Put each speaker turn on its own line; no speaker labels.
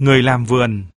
Người làm vườn.